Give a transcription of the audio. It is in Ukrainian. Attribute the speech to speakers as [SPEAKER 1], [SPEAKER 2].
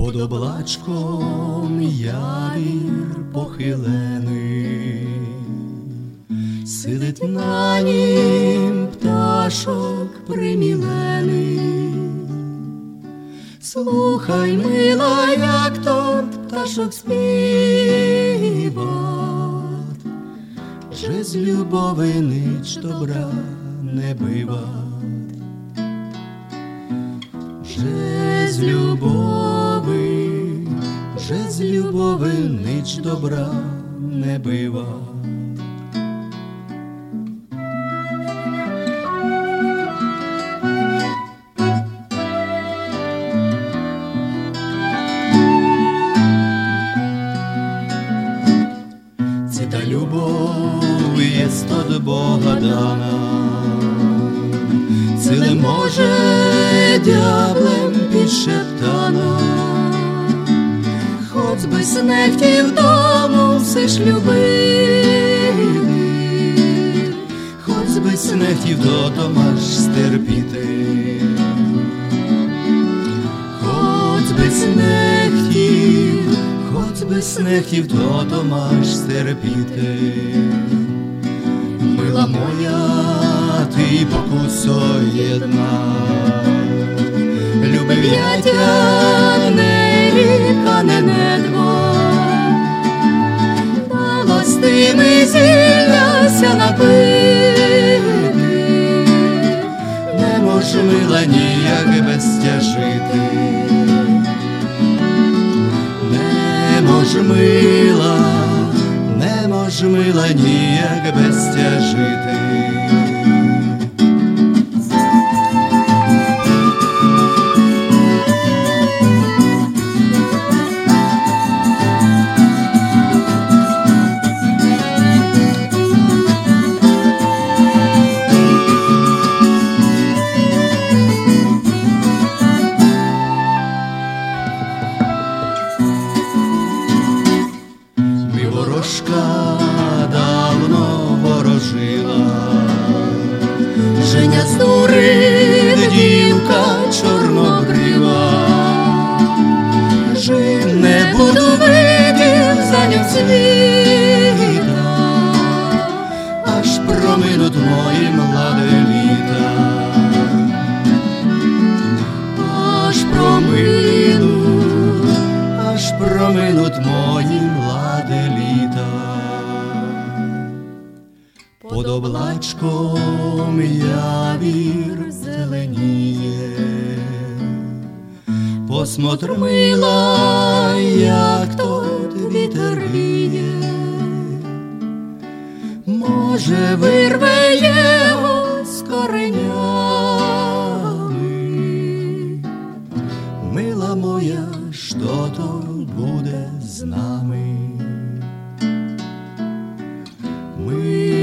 [SPEAKER 1] Под облачком явір похилений, сидить на нім пташок примілений. Слухай, мила, як тот пташок співа, же з любови нич добра не бива. Же з любови, же з любови нич добра не бива. Це та любов єсть от Бога дана, Сили може дяблем підшептана, хоч би не хотів дому все ж любив, хоч би не хотів до дома ж стерпіти, хоч би не хотів, хоч би не хотів дома ж стерпіти. Мила моя, ти покусо єдна, любив я тя, не не мила не може мила ніяк без тя жити. Ворожка давно ворожила, Женя здурить дівка чорнобрива, Жи не буду видів за ним світа, аж проминуть мої младе літа, аж проминуть, аж проминуть мої Под облачком явір зеленіє, посмотри, мила, як тут вітер віє, може, вирве його з коренями, мила моя, що тут буде з нами. Ми